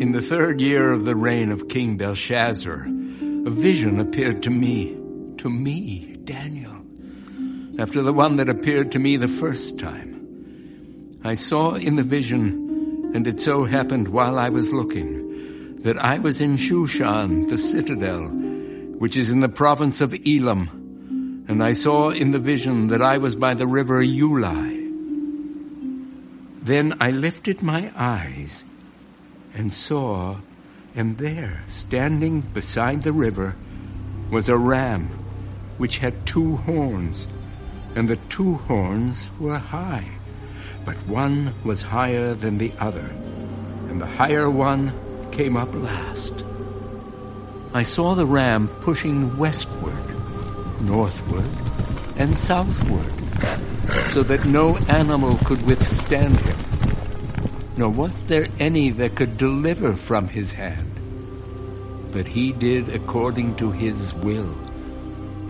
In the third year of the reign of King Belshazzar, a vision appeared to me, to me, Daniel, after the one that appeared to me the first time. I saw in the vision, and it so happened while I was looking, that I was in Shushan, the citadel, which is in the province of Elam, and I saw in the vision that I was by the river Ulai. Then I lifted my eyes and saw, and there, standing beside the river, was a ram which had two horns, and the two horns were high, but one was higher than the other, and the higher one came up last. I saw the ram pushing westward, northward, and southward, so that no animal could withstand him nor was there any that could deliver from his hand. But he did according to his will,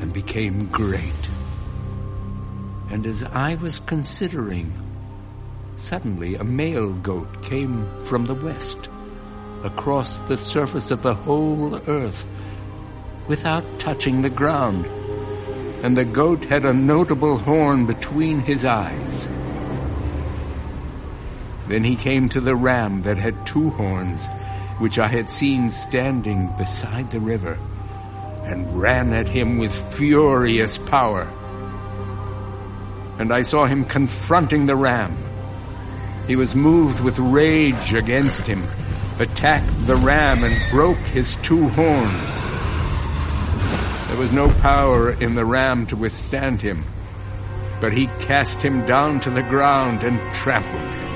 and became great. And as I was considering, suddenly a male goat came from the west, across the surface of the whole earth, without touching the ground. And the goat had a notable horn between his eyes. Then he came to the ram that had two horns, which I had seen standing beside the river, and ran at him with furious power. And I saw him confronting the ram. He was moved with rage against him, attacked the ram and broke his two horns. There was no power in the ram to withstand him, but he cast him down to the ground and trampled him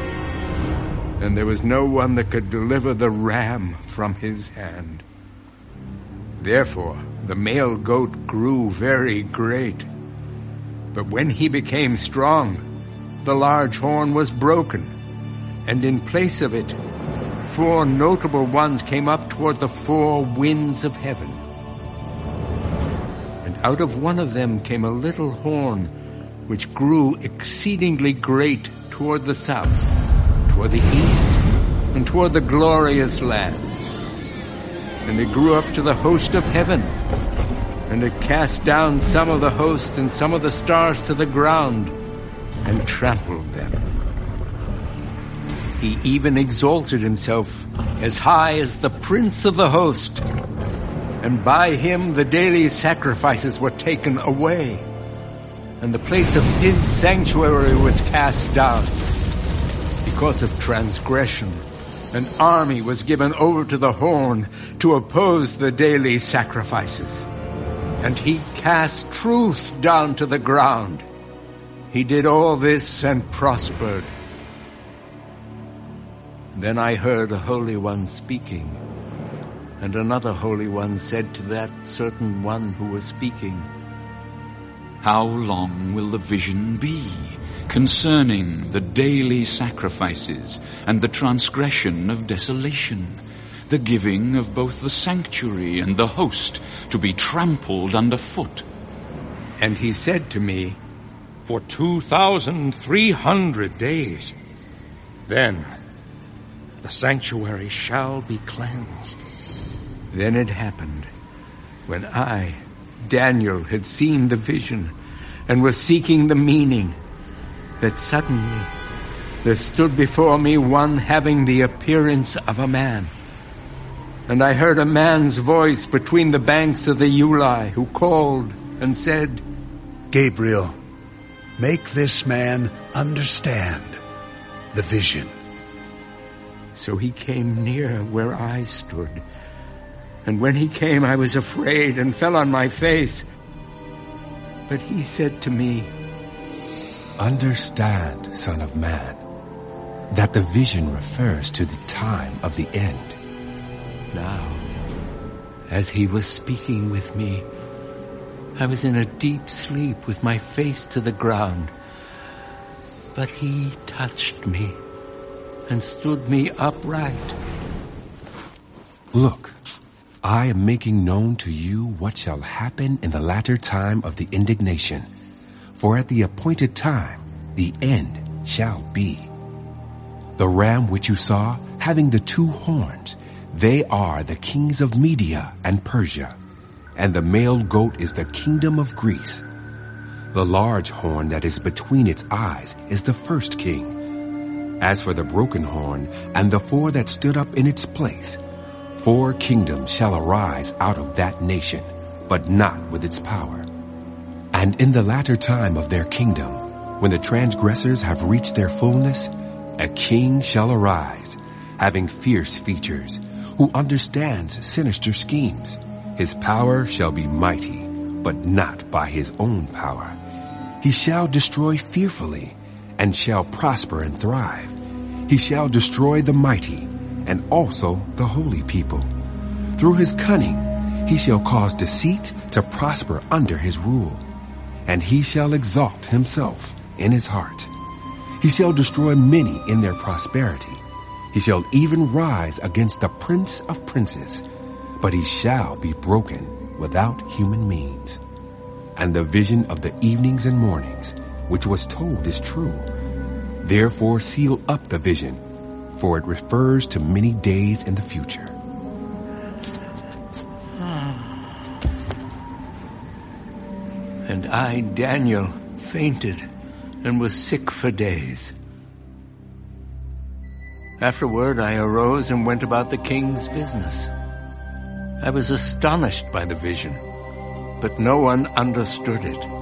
and there was no one that could deliver the ram from his hand. Therefore, the male goat grew very great. But when he became strong, the large horn was broken, and in place of it, four notable ones came up toward the four winds of heaven. And out of one of them came a little horn, which grew exceedingly great toward the south toward the east and toward the glorious land. And it grew up to the host of heaven, and it cast down some of the host and some of the stars to the ground, and trampled them. He even exalted himself as high as the prince of the host, and by him the daily sacrifices were taken away, and the place of his sanctuary was cast down because of transgression. An army was given over to the horn to oppose the daily sacrifices. And he cast truth down to the ground. He did all this and prospered. Then I heard a Holy One speaking, and another Holy One said to that certain one who was speaking, How long will the vision be? Concerning the daily sacrifices and the transgression of desolation, the giving of both the sanctuary and the host to be trampled underfoot. And he said to me, For two thousand three hundred days, then the sanctuary shall be cleansed. Then it happened, when I, Daniel, had seen the vision and was seeking the meaning, that suddenly there stood before me one having the appearance of a man. And I heard a man's voice between the banks of the Ulai who called and said, Gabriel, make this man understand the vision. So he came near where I stood. And when he came, I was afraid and fell on my face. But he said to me, Understand, Son of Man, that the vision refers to the time of the end. Now, as he was speaking with me, I was in a deep sleep with my face to the ground. But he touched me and stood me upright. Look, I am making known to you what shall happen in the latter time of the indignation for at the appointed time the end shall be. The ram which you saw, having the two horns, They are the kings of Media and Persia, and the male goat is the kingdom of Greece. The large horn that is between its eyes is the first king. As for the broken horn and the four that stood up in its place, four kingdoms shall arise out of that nation, but not with its power. And in the latter time of their kingdom, when the transgressors have reached their fullness, a king shall arise, having fierce features, who understands sinister schemes. His power shall be mighty, but not by his own power. He shall destroy fearfully, and shall prosper and thrive. He shall destroy the mighty, and also the holy people. Through his cunning, he shall cause deceit to prosper under his rule, and he shall exalt himself in his heart. He shall destroy many in their prosperity. He shall even rise against the prince of princes, but he shall be broken without human means and the vision of the evenings and mornings, which was told is true. Therefore seal up the vision, for it refers to many days in the future. And I, Daniel, fainted and was sick for days. Afterward I arose and went about the king's business. I was astonished by the vision but no one understood it.